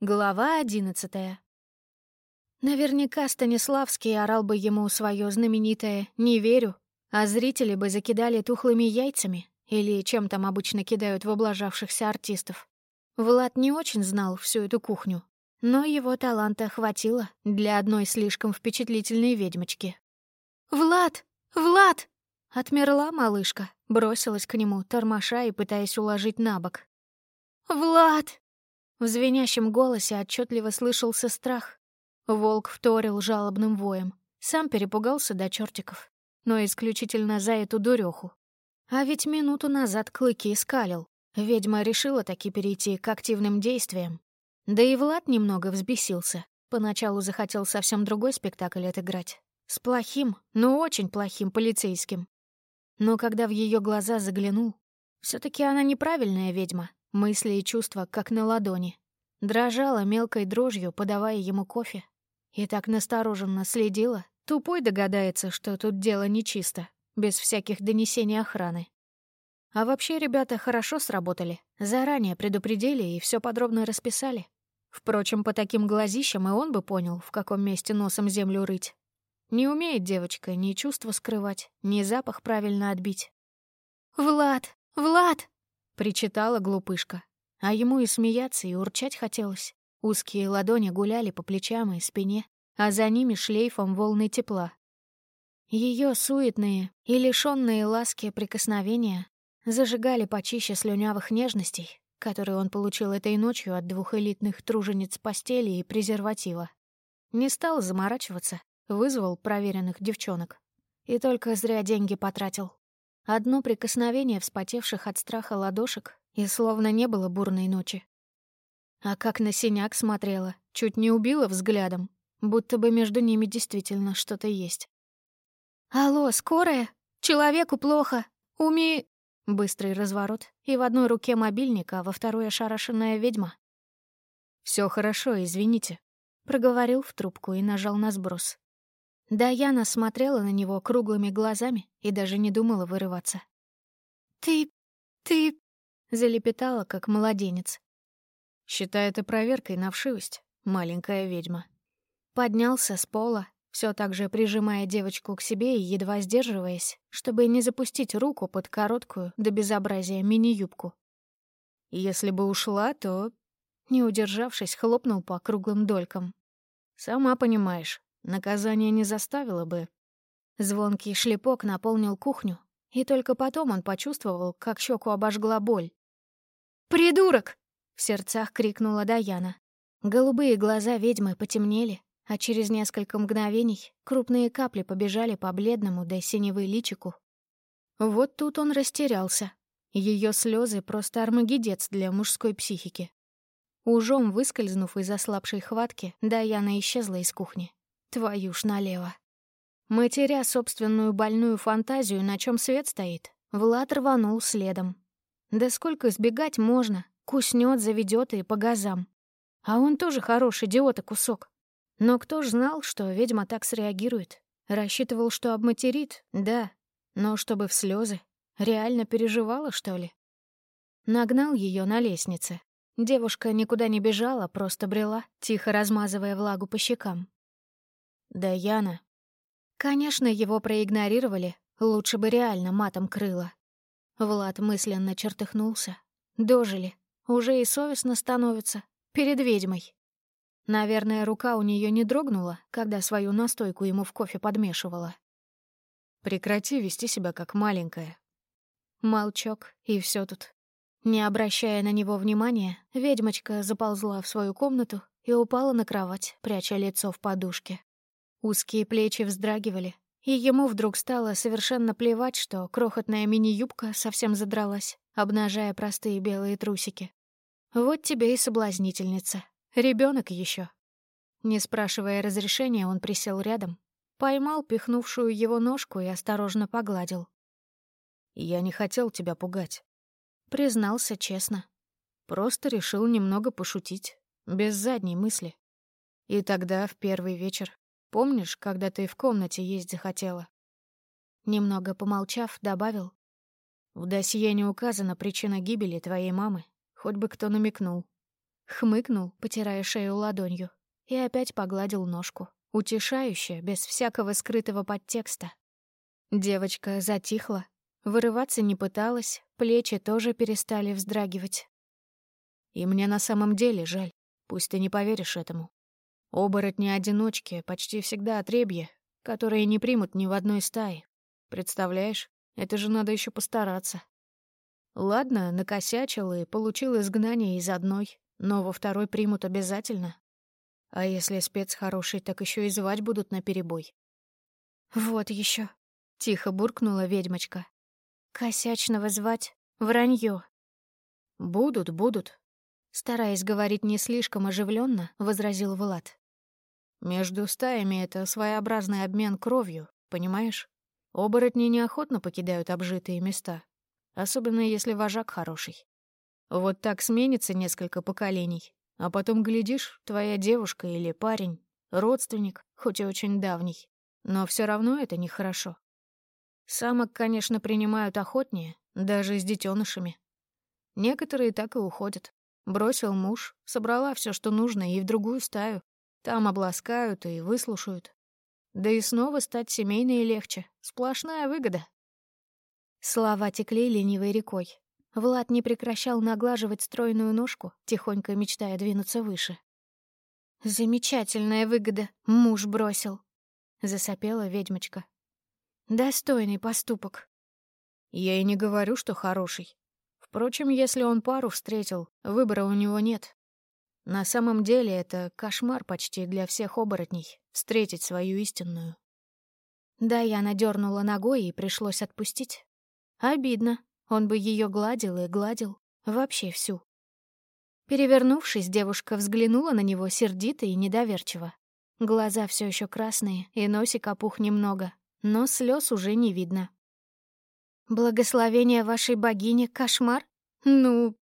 Глава одиннадцатая. Наверняка Станиславский орал бы ему свое знаменитое «не верю», а зрители бы закидали тухлыми яйцами или чем там обычно кидают в облажавшихся артистов. Влад не очень знал всю эту кухню, но его таланта хватило для одной слишком впечатлительной ведьмочки. «Влад! Влад!» Отмерла малышка, бросилась к нему, тормоша и пытаясь уложить на бок. «Влад!» В звенящем голосе отчетливо слышался страх. Волк вторил жалобным воем. Сам перепугался до чертиков, но исключительно за эту дуреху. А ведь минуту назад клыки скалил. Ведьма решила таки перейти к активным действиям. Да и Влад немного взбесился. Поначалу захотел совсем другой спектакль отыграть. С плохим, но очень плохим полицейским. Но когда в ее глаза заглянул, все таки она неправильная ведьма, Мысли и чувства как на ладони. Дрожала мелкой дрожью, подавая ему кофе. И так настороженно следила. Тупой догадается, что тут дело нечисто, без всяких донесений охраны. А вообще ребята хорошо сработали. Заранее предупредили и все подробно расписали. Впрочем, по таким глазищам и он бы понял, в каком месте носом землю рыть. Не умеет девочка ни чувства скрывать, ни запах правильно отбить. «Влад! Влад!» Причитала глупышка. А ему и смеяться, и урчать хотелось. Узкие ладони гуляли по плечам и спине, а за ними шлейфом волны тепла. Ее суетные и лишенные ласки прикосновения зажигали почище слюнявых нежностей, которые он получил этой ночью от двух элитных тружениц постели и презерватива. Не стал заморачиваться, вызвал проверенных девчонок. И только зря деньги потратил. Одно прикосновение вспотевших от страха ладошек, и словно не было бурной ночи. А как на синяк смотрела, чуть не убила взглядом, будто бы между ними действительно что-то есть. «Алло, скорая? Человеку плохо! Уми...» Быстрый разворот, и в одной руке мобильник, а во второй ошарашенная ведьма. Все хорошо, извините», — проговорил в трубку и нажал на сброс. Даяна смотрела на него круглыми глазами и даже не думала вырываться. «Ты... ты...» — залепетала, как младенец. «Считай это проверкой на вшивость, маленькая ведьма». Поднялся с пола, все так же прижимая девочку к себе и едва сдерживаясь, чтобы не запустить руку под короткую до безобразия мини-юбку. Если бы ушла, то, не удержавшись, хлопнул по круглым долькам. «Сама понимаешь, Наказание не заставило бы. Звонкий шлепок наполнил кухню, и только потом он почувствовал, как щеку обожгла боль. «Придурок!» — в сердцах крикнула Даяна. Голубые глаза ведьмы потемнели, а через несколько мгновений крупные капли побежали по бледному до синевы личику. Вот тут он растерялся. Ее слезы просто армагедец для мужской психики. Ужом выскользнув из ослабшей хватки, Даяна исчезла из кухни. Твою ж налево. Матеря собственную больную фантазию, на чем свет стоит, Влад рванул следом. Да сколько сбегать можно? Куснет, заведет и по газам. А он тоже хороший идиот и кусок. Но кто ж знал, что ведьма так среагирует? Рассчитывал, что обматерит, да, но чтобы в слезы. Реально переживала, что ли? Нагнал ее на лестнице. Девушка никуда не бежала, просто брела, тихо размазывая влагу по щекам. Даяна. Конечно, его проигнорировали, лучше бы реально матом крыло. Влад мысленно чертыхнулся. Дожили. Уже и совестно становится. Перед ведьмой. Наверное, рука у нее не дрогнула, когда свою настойку ему в кофе подмешивала. Прекрати вести себя как маленькая. Молчок, и все тут. Не обращая на него внимания, ведьмочка заползла в свою комнату и упала на кровать, пряча лицо в подушке. Узкие плечи вздрагивали, и ему вдруг стало совершенно плевать, что крохотная мини-юбка совсем задралась, обнажая простые белые трусики. Вот тебе и соблазнительница. Ребенок еще. Не спрашивая разрешения, он присел рядом, поймал пихнувшую его ножку и осторожно погладил. «Я не хотел тебя пугать», — признался честно. Просто решил немного пошутить, без задней мысли. И тогда, в первый вечер, Помнишь, когда ты в комнате есть захотела?» Немного помолчав, добавил. «В досье не указана причина гибели твоей мамы, хоть бы кто намекнул. Хмыкнул, потирая шею ладонью, и опять погладил ножку, утешающе, без всякого скрытого подтекста. Девочка затихла, вырываться не пыталась, плечи тоже перестали вздрагивать. И мне на самом деле жаль, пусть ты не поверишь этому. Оборотни-одиночки почти всегда отребья, которые не примут ни в одной стае. Представляешь, это же надо еще постараться. Ладно, накосячил и получил изгнание из одной, но во второй примут обязательно. А если спец хороший, так еще и звать будут на перебой. Вот еще, тихо буркнула ведьмочка. Косячного звать — вранье. Будут, будут. Стараясь говорить не слишком оживленно, возразил Влад. Между стаями это своеобразный обмен кровью, понимаешь? Оборотни неохотно покидают обжитые места, особенно если вожак хороший. Вот так сменится несколько поколений, а потом, глядишь, твоя девушка или парень, родственник, хоть и очень давний, но все равно это нехорошо. Самок, конечно, принимают охотнее, даже с детенышами. Некоторые так и уходят. Бросил муж, собрала все, что нужно, и в другую стаю. Там обласкают и выслушают. Да и снова стать семейной легче. Сплошная выгода. Слова текли ленивой рекой. Влад не прекращал наглаживать стройную ножку, тихонько мечтая двинуться выше. «Замечательная выгода. Муж бросил», — засопела ведьмочка. «Достойный поступок». «Я и не говорю, что хороший. Впрочем, если он пару встретил, выбора у него нет. На самом деле это кошмар почти для всех оборотней — встретить свою истинную. Да, я надернула ногой и пришлось отпустить. Обидно. Он бы ее гладил и гладил. Вообще всю. Перевернувшись, девушка взглянула на него сердито и недоверчиво. Глаза все еще красные, и носик опух немного, но слез уже не видно. «Благословение вашей богини — кошмар? Ну...»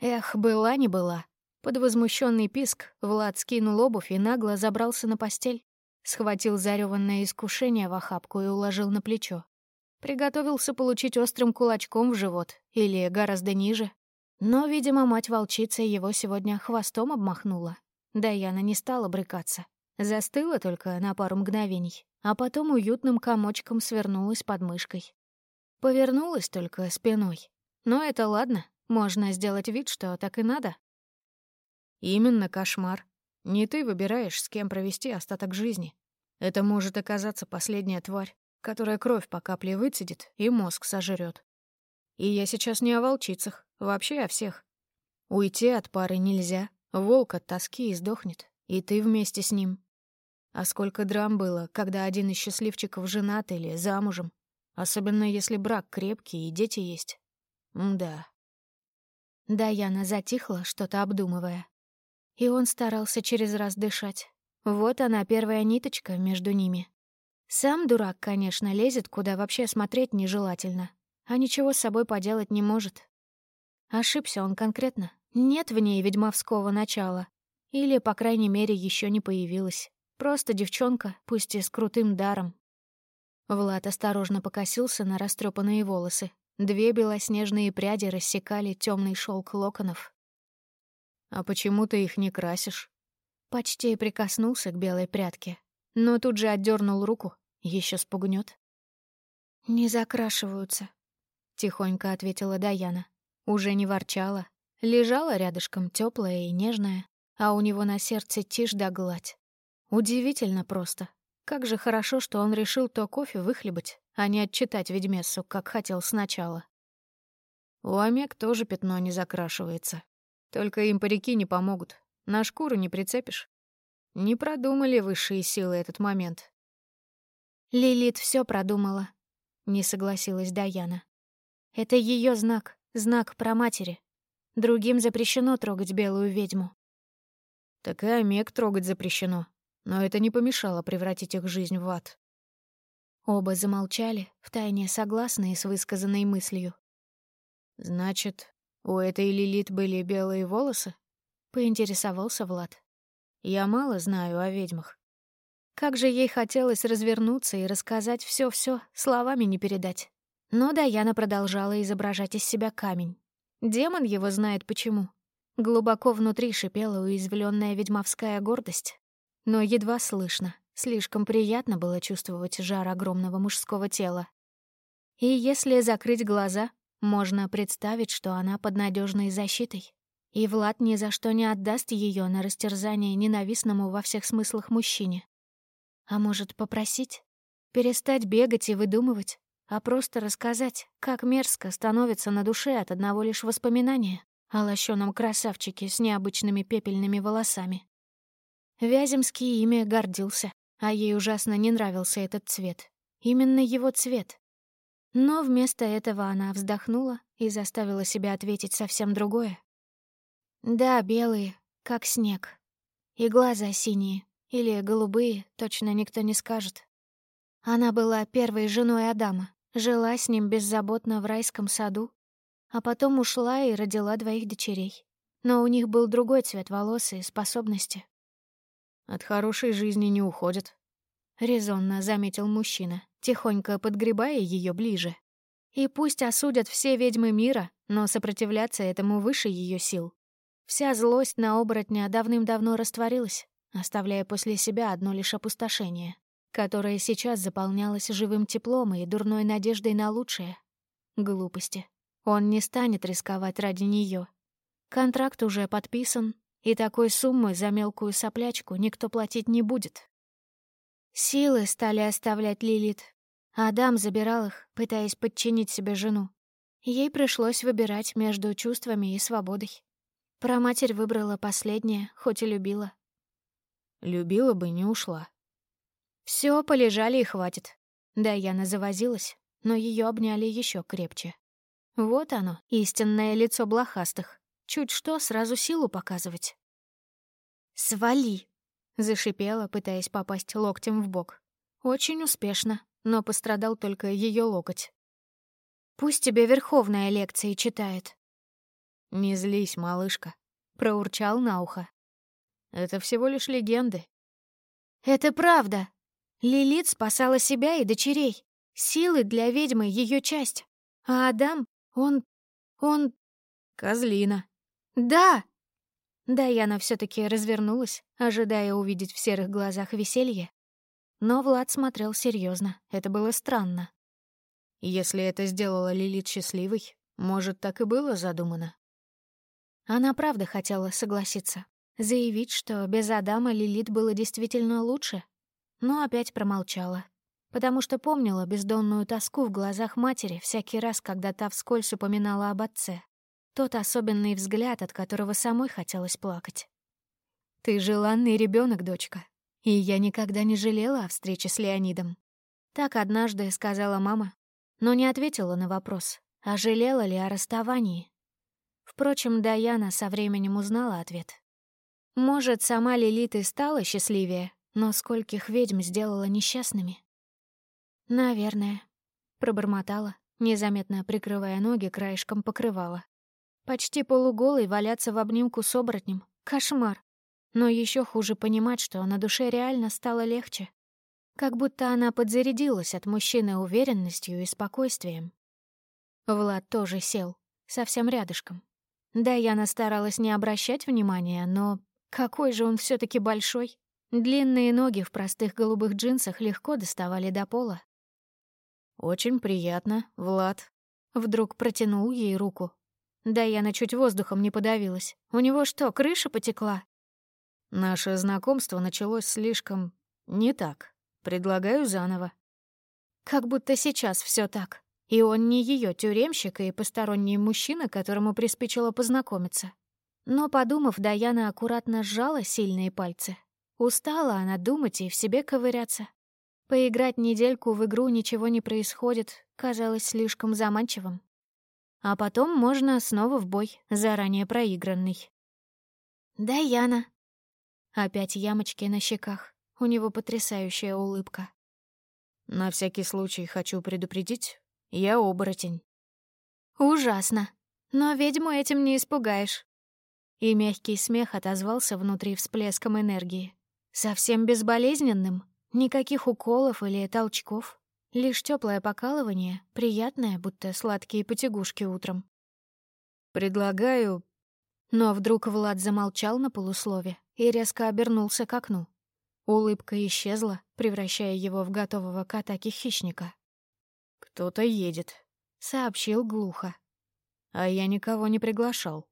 Эх, была не была. Под возмущенный писк Влад скинул обувь и нагло забрался на постель. Схватил зареванное искушение в охапку и уложил на плечо. Приготовился получить острым кулачком в живот или гораздо ниже. Но, видимо, мать-волчица его сегодня хвостом обмахнула. Даяна не стала брыкаться. Застыла только на пару мгновений, а потом уютным комочком свернулась под мышкой. Повернулась только спиной. Но это ладно, можно сделать вид, что так и надо. Именно кошмар. Не ты выбираешь, с кем провести остаток жизни. Это может оказаться последняя тварь, которая кровь по капле выцедит и мозг сожрет. И я сейчас не о волчицах, вообще о всех. Уйти от пары нельзя, волк от тоски издохнет, и ты вместе с ним. А сколько драм было, когда один из счастливчиков женат или замужем, особенно если брак крепкий и дети есть. Мда. Даяна затихла, что-то обдумывая. И он старался через раз дышать. Вот она, первая ниточка между ними. Сам дурак, конечно, лезет, куда вообще смотреть нежелательно, а ничего с собой поделать не может. Ошибся он конкретно. Нет в ней ведьмовского начала. Или, по крайней мере, еще не появилась. Просто девчонка, пусть и с крутым даром. Влад осторожно покосился на растрепанные волосы. Две белоснежные пряди рассекали темный шелк локонов. «А почему ты их не красишь?» Почти прикоснулся к белой прядке, но тут же отдернул руку, еще спугнет. «Не закрашиваются», — тихонько ответила Даяна. Уже не ворчала, лежала рядышком теплая и нежная, а у него на сердце тишь да гладь. Удивительно просто. Как же хорошо, что он решил то кофе выхлебать, а не отчитать ведьмессу, как хотел сначала. У Омег тоже пятно не закрашивается, только им парики не помогут. На шкуру не прицепишь. Не продумали высшие силы этот момент. Лилит все продумала, не согласилась Даяна. Это ее знак, знак про матери. Другим запрещено трогать белую ведьму. Так и Омег трогать запрещено, но это не помешало превратить их жизнь в ад. Оба замолчали, втайне согласные с высказанной мыслью. «Значит, «У этой Лилит были белые волосы?» — поинтересовался Влад. «Я мало знаю о ведьмах. Как же ей хотелось развернуться и рассказать все все словами не передать. Но Даяна продолжала изображать из себя камень. Демон его знает почему. Глубоко внутри шипела уязвленная ведьмовская гордость, но едва слышно. Слишком приятно было чувствовать жар огромного мужского тела. И если закрыть глаза, можно представить, что она под надежной защитой. И Влад ни за что не отдаст ее на растерзание ненавистному во всех смыслах мужчине. А может, попросить? Перестать бегать и выдумывать, а просто рассказать, как мерзко становится на душе от одного лишь воспоминания о лощеном красавчике с необычными пепельными волосами. Вяземский ими гордился, а ей ужасно не нравился этот цвет. Именно его цвет. Но вместо этого она вздохнула и заставила себя ответить совсем другое. Да, белые, как снег. И глаза синие, или голубые, точно никто не скажет. Она была первой женой Адама, жила с ним беззаботно в райском саду, а потом ушла и родила двоих дочерей. Но у них был другой цвет волос и способности. «От хорошей жизни не уходят», — резонно заметил мужчина, тихонько подгребая ее ближе. «И пусть осудят все ведьмы мира, но сопротивляться этому выше ее сил. Вся злость на оборотня давным-давно растворилась, оставляя после себя одно лишь опустошение, которое сейчас заполнялось живым теплом и дурной надеждой на лучшее. Глупости. Он не станет рисковать ради нее. Контракт уже подписан, и такой суммы за мелкую соплячку никто платить не будет. Силы стали оставлять Лилит. Адам забирал их, пытаясь подчинить себе жену. Ей пришлось выбирать между чувствами и свободой. Про матерь выбрала последнее, хоть и любила. Любила бы, не ушла. Все, полежали и хватит. Да, Яна завозилась, но ее обняли еще крепче. Вот оно, истинное лицо блохастых. Чуть что, сразу силу показывать. «Свали!» — зашипела, пытаясь попасть локтем в бок. Очень успешно, но пострадал только ее локоть. «Пусть тебе Верховная лекции читает». «Не злись, малышка», — проурчал на ухо. «Это всего лишь легенды». «Это правда. Лилит спасала себя и дочерей. Силы для ведьмы — ее часть. А Адам, он... он...» «Козлина», «Да!» Даяна все таки развернулась, ожидая увидеть в серых глазах веселье. Но Влад смотрел серьезно. Это было странно. Если это сделала Лилит счастливой, может, так и было задумано. Она правда хотела согласиться. Заявить, что без Адама Лилит было действительно лучше. Но опять промолчала. Потому что помнила бездонную тоску в глазах матери всякий раз, когда та вскользь упоминала об отце. Тот особенный взгляд, от которого самой хотелось плакать. «Ты желанный ребенок, дочка, и я никогда не жалела о встрече с Леонидом». Так однажды сказала мама, но не ответила на вопрос, а жалела ли о расставании. Впрочем, Даяна со временем узнала ответ. Может, сама Лилит и стала счастливее, но скольких ведьм сделала несчастными? «Наверное», — пробормотала, незаметно прикрывая ноги краешком покрывала. Почти полуголый валяться в обнимку с оборотнем — кошмар. Но еще хуже понимать, что на душе реально стало легче. Как будто она подзарядилась от мужчины уверенностью и спокойствием. Влад тоже сел, совсем рядышком. Да, я старалась не обращать внимания, но какой же он все таки большой. Длинные ноги в простых голубых джинсах легко доставали до пола. «Очень приятно, Влад». Вдруг протянул ей руку, Даяна чуть воздухом не подавилась. У него что, крыша потекла? Наше знакомство началось слишком... не так. Предлагаю заново. Как будто сейчас все так. И он не ее тюремщик и посторонний мужчина, которому приспичило познакомиться. Но, подумав, Даяна аккуратно сжала сильные пальцы. Устала она думать и в себе ковыряться. Поиграть недельку в игру ничего не происходит, казалось слишком заманчивым. А потом можно снова в бой, заранее проигранный. «Да, Яна». Опять ямочки на щеках. У него потрясающая улыбка. «На всякий случай хочу предупредить, я оборотень». «Ужасно. Но ведьму этим не испугаешь». И мягкий смех отозвался внутри всплеском энергии. Совсем безболезненным, никаких уколов или толчков. Лишь теплое покалывание, приятное, будто сладкие потягушки утром. «Предлагаю...» Но вдруг Влад замолчал на полуслове и резко обернулся к окну. Улыбка исчезла, превращая его в готового к атаке хищника. «Кто-то едет», — сообщил глухо. «А я никого не приглашал».